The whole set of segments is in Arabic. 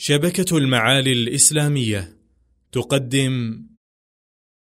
شبكة المعالي الإسلامية. تقدم.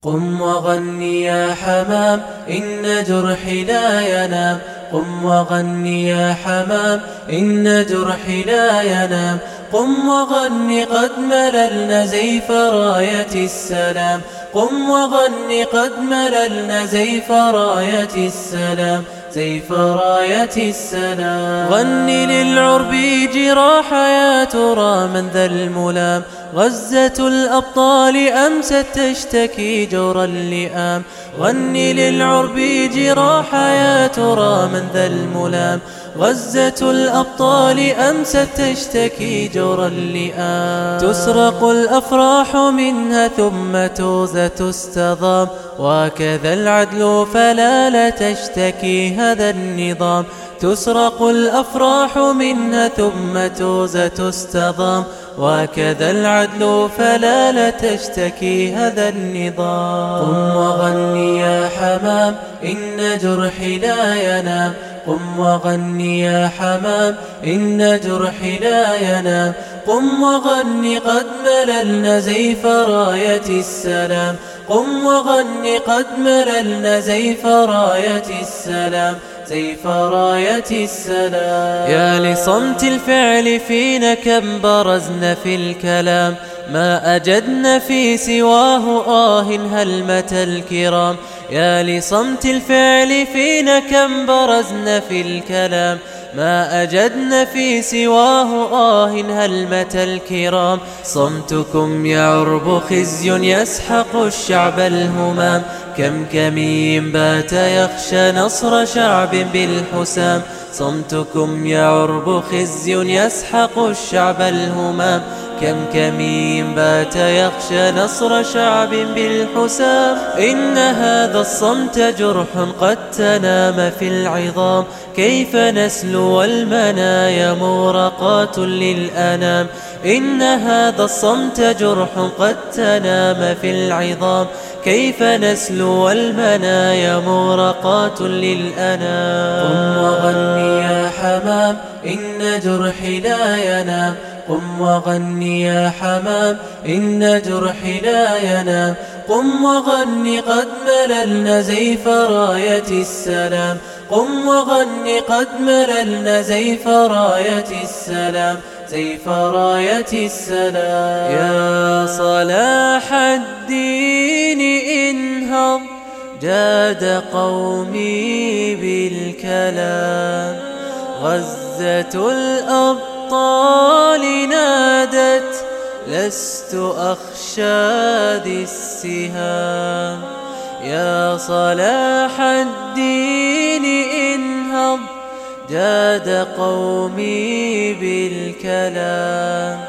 قم وغني يا حمام إن جرحي لا ينام. قم وغني يا حمام إن جرحي لا ينام. قم وغني قد مللنا زيف راية السلام. قم وغني قد مللنا زيف راية السلام. سيف راية السلام غني للعرب جراح يا ترى من ذا الملام. غزة الأبطال أمست تشتكي جور اللئام غني للعرب جراح يا ترى من ذا الملام. غزة الأبطال أمست تشتكي جور اللئام تسرق الأفراح منها ثم توزة تستضام. وكذا العدل فلا لا تشتكي هذا النظام. تسرق الأفراح منها ثم توزة تستضام. وكذا العدل فلا لا تشتكي هذا النظام قم وغني يا حمام إن جرحي لا ينام. قم وغني يا حمام إن جرحي لا ينام. قم وغني قد مللنا زيف راية السلام. قم وغني قد مللنا زيف راية السلام. سيف راية السلام؟ يا لصمت الفعل فينا كم برزنا في الكلام. ما أجدنا في سواه آه هلمة الكرام؟ يا لصمت الفعل فينا كم برزنا في الكلام. ما أجدنا في سواه آه هلمة الكرام؟ صمتكم يا عرب خزي يسحق الشعب الهمام. كم كمين بات يخشى نصر شعب بالحسام. صمتكم يا عرب خزي يسحق الشعب الهمام. كم كمين بات يخشى نصر شعب بالحسام. إن هذا الصمت جرح قد تنام في العظام. كيف نسلو والمنايا مورقات للأنام؟ إن هذا الصمت جرح قد تنام في العظام. كيف نسلو والمنايا مورقات للأنام؟ قم وغني يا حمام إن جرحي لا ينام. قم وغني يا حمام إن جرحي لا ينام. قم وغني قد مللنا زيف راية السلام. قم وغني قد مللنا زيف راية السلام. زيف راية السلام يا صلاح الدين انهض جاد قومي بالكلام. غزة الأبطال نادت لست أخشى ذي السهام. يا صلاح الدين جاد قومي بالكلام.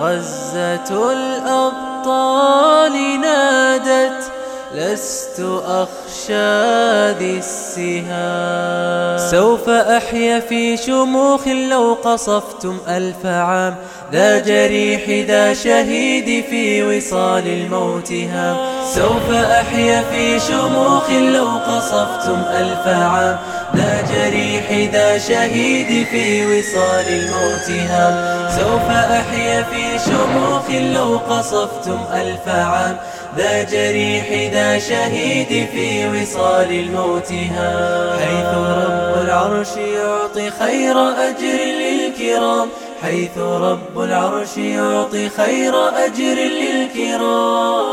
غزة الأبطال نادت لست أخشى ذي السهام. سوف أحيا في شموخ لو قصفتم ألف عام. ذا جريح ذا شهيد في وصال الموت هام. سوف أحيا في شموخ لو قصفتم ألف عام. ذا جريح ذا شهيد في وصال الموت هام سوف أحيا في شموخ لو قصفتم ألف عام. ذا جريح ذا شهيد في وصال الموت هام حيث رب العرش يعطي خير أجر للكرام. حيث رب العرش يعطي خير أجر للكرام.